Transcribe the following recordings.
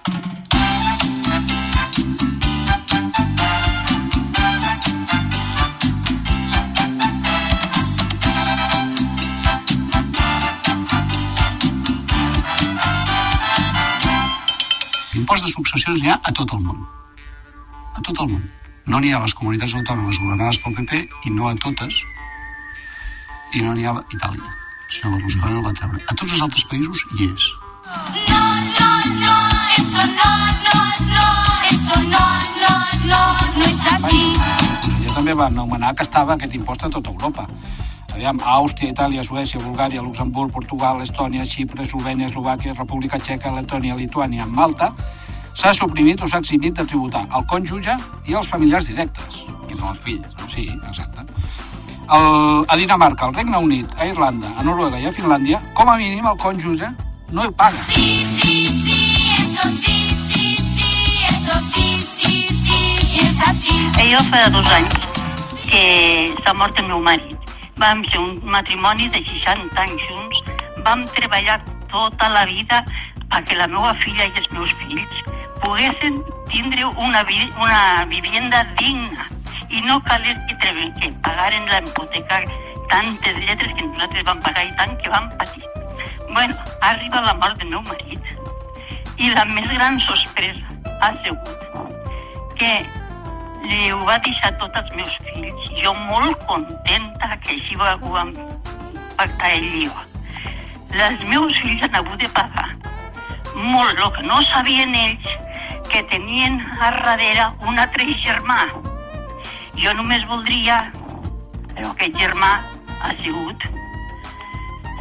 L'impost de successions n'hi ha a tot el món. A tot el món. No n'hi ha a les comunitats autònomes governades pel PP i no a totes. I no n'hi ha a Itàlia. El senyor Berlusconi el va treure. A tots els altres països hi és. No, no, també va anomenar que estava aquest impost a tota Europa. Aviam, Àustria, Itàlia, Suècia, Bulgària, Luxemburg, Portugal, Estònia, Xipre, Eslovènia, Eslovàquia, República Txeca, Letònia, Lituània, Malta, s'ha suprimit o s'ha eximit de tributar al cònjuge i als familiars directes, que són els fills, no? Sí, exacte. El, a Dinamarca, al Regne Unit, a Irlanda, a Noruega i a Finlàndia, com a mínim el cònjuge no hi paga. Sí, sí, sí, eso sí, sí, sí, eso sí, sí, sí, sí, es así. Jo fa dos anys que s'ha mort el meu marit. Vam ser un matrimoni de 60 anys junts. Vam treballar tota la vida perquè la meva filla i els meus fills poguessin tindre una, vi una vivienda digna i no calés que, que pagaren la hipoteca tantes lletres que nosaltres vam pagar i tant que vam patir. Bueno, arriba la mort del meu marit i la més gran sorpresa ha sigut que li ho va deixar tot als meus fills. Jo molt contenta que així ho ho vam pactar ell i jo. Els meus fills han hagut de pagar molt el que no sabien ells que tenien a darrere un altre germà. Jo només voldria, però aquest germà ha sigut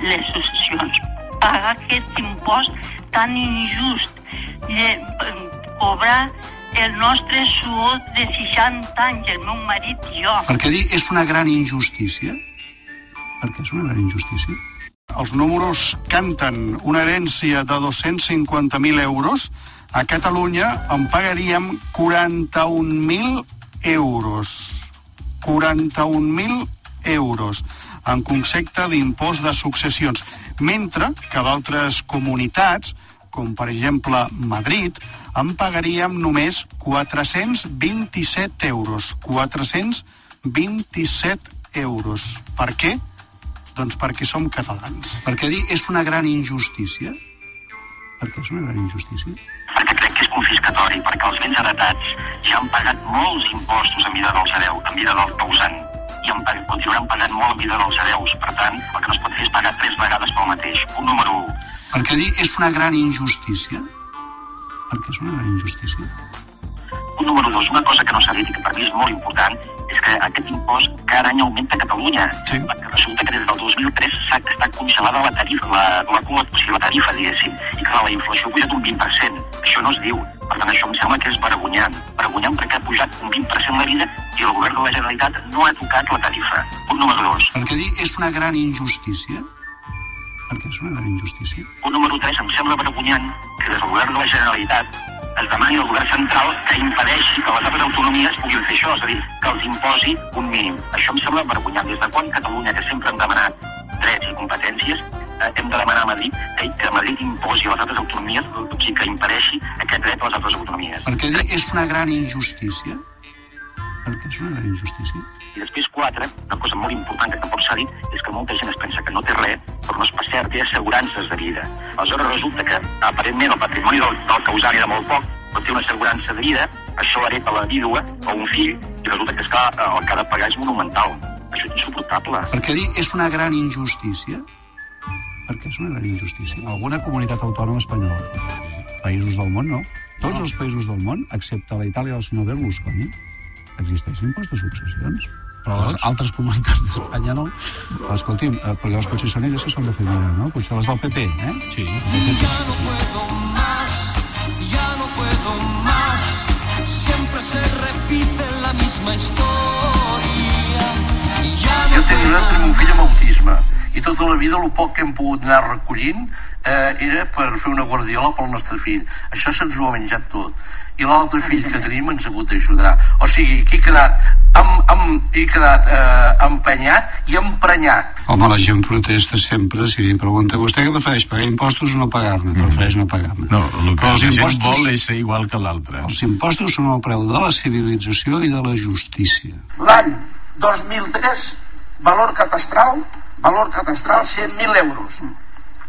les successions. Pagar aquest impost tan injust, lle- cobrar el nostre suor de 60 anys, el meu marit i jo. Perquè dir és una gran injustícia? Perquè és una gran injustícia? Els números canten una herència de 250.000 euros. A Catalunya en pagaríem 41.000 euros. 41.000 euros en concepte d'impost de successions. Mentre que d'altres comunitats, com per exemple Madrid, en pagaríem només 427 euros. 427 euros. Per què? Doncs perquè som catalans. Perquè dir és una gran injustícia? Perquè és una gran injustícia? perquè crec que és confiscatori, perquè els béns heretats ja han pagat molts impostos en vida dels hereu, en vida del causant, i han pagat, continuaran pagant molt en vida dels hereus. Per tant, el que no es pot fer és pagar tres vegades pel mateix. Punt número 1. Perquè dir és una gran injustícia? Perquè és una gran injustícia? Punt número 2. Una cosa que no s'ha dit i que per mi és molt important és que aquest impost cada any augmenta a Catalunya. Sí. Perquè resulta que des del 2003 s'ha estat congelada la tarifa, la, la, la, o sigui, la tarifa, diguéssim, i clar, la inflació ha pujat un 20%. Això no es diu. Per tant, això em sembla que és vergonyant. Vergonyant perquè ha pujat un 20% la vida i el govern de la Generalitat no ha tocat la tarifa. Punt número 2. Perquè dir és una gran injustícia? Perquè és una gran injustícia? Punt número 3. Em sembla vergonyant que des del govern de la Generalitat es demani al govern central que impedeixi que les altres autonomies puguin fer això, és a dir, que els imposi un mínim. Això em sembla vergonyant. Des de quan Catalunya, que sempre hem demanat drets i competències, eh, hem de demanar a Madrid que, que Madrid imposi a les altres autonomies, o sigui, que impedeixi aquest dret a les altres autonomies. Perquè és una gran injustícia? Perquè és una injustícia? I després, quatre, una cosa molt important que tampoc s'ha dit, és que molta gent es pensa que no té res, però no és pas cert, té assegurances de vida. Aleshores resulta que, aparentment, el patrimoni del, del causant era molt poc, però té una assegurança de vida, això hereta la vídua o un fill, i resulta que, esclar, el que ha de pagar és monumental. Això és insuportable. Perquè dir és una gran injustícia? Perquè és una gran injustícia. Alguna comunitat autònoma espanyola. Països del món, no. Tots els països del món, excepte la Itàlia del senyor Berlusconi, existeix l'impost de successions. Però les altres comunitats d'Espanya no. Escolti'm, eh, perquè les potser són elles que són de família, no? Potser les del PP, eh? Sí. Ya no puedo más, ya no puedo más. Siempre se repite la misma historia. Y ya no Jo tenia un fill amb autisme i tota la vida el poc que hem pogut anar recollint eh, era per fer una guardiola pel nostre fill. Això se'ns ho ha menjat tot. I l'altre fill que tenim ens ha hagut d'ajudar. O sigui, aquí he quedat, am, am, he quedat eh, empenyat i emprenyat. Home, la gent protesta sempre. Si li pregunta a vostè què prefereix, pagar impostos o no pagar-ne? Prefereix no pagar-ne. No, el que Però els la gent impostos- vol és ser igual que l'altre. Els impostos són el preu de la civilització i de la justícia. L'any 2003, valor catastral, valor catastral 100.000 euros.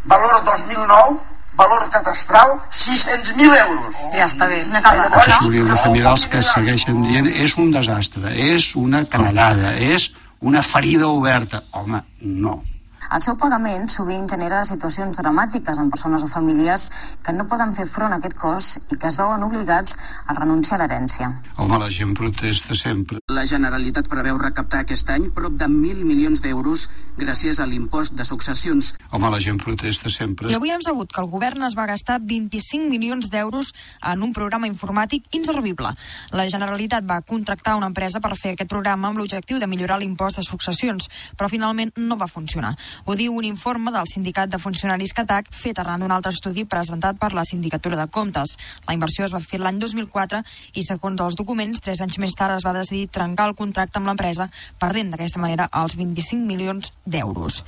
Valor 2009, valor catastral 600.000 euros. Ja està bé. No cal Llavors, Això hauríem de fer mirar els que segueixen dient és un desastre, és una canallada, és una ferida oberta. Home, no. El seu pagament sovint genera situacions dramàtiques en persones o famílies que no poden fer front a aquest cost i que es veuen obligats a renunciar a l'herència. Home, la gent protesta sempre. La Generalitat preveu recaptar aquest any prop de 1.000 milions d'euros gràcies a l'impost de successions. Home, la gent protesta sempre. I avui hem sabut que el govern es va gastar 25 milions d'euros en un programa informàtic inservible. La Generalitat va contractar una empresa per fer aquest programa amb l'objectiu de millorar l'impost de successions, però finalment no va funcionar. Ho diu un informe del Sindicat de Funcionaris Catac fet arran d'un altre estudi presentat per la Sindicatura de Comptes. La inversió es va fer l'any 2004 i, segons els documents, tres anys més tard es va decidir trencar el contracte amb l'empresa, perdent d'aquesta manera els 25 milions d'euros.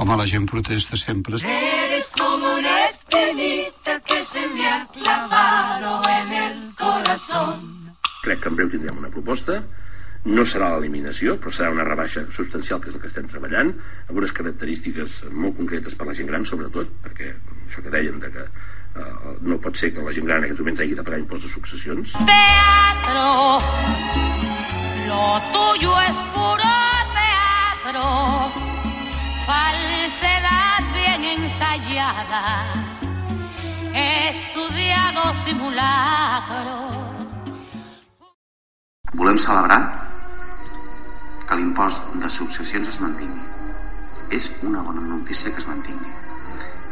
Home, la gent protesta sempre. Eres como una espinita que se me ha clavado en el corazón. Crec que en breu tindrem una proposta, no serà l'eliminació, però serà una rebaixa substancial, que és el que estem treballant, amb unes característiques molt concretes per la gent gran, sobretot, perquè això que dèiem de que eh, no pot ser que la gent gran en aquests moments hagi de pagar impost de successions. Teatro, lo tuyo es puro teatro, falsedad bien ensayada, estudiado simulacro. Volem celebrar que l'impost de successions es mantingui. És una bona notícia que es mantingui.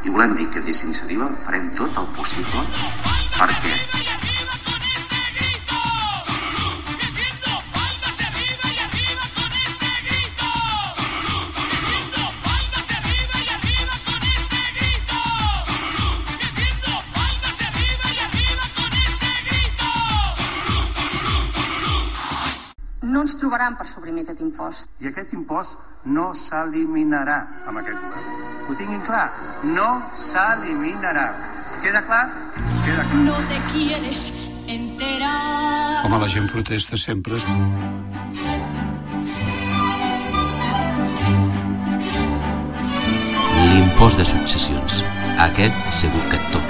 I volem dir que des d'iniciativa farem tot el possible perquè ens trobaran per suprimir aquest impost. I aquest impost no s'eliminarà amb aquest govern. Ho tinguin clar, no s'eliminarà. Queda clar? Queda clar. No te quieres enterar. Home, la gent protesta sempre. L'impost de successions. Aquest segur que toca.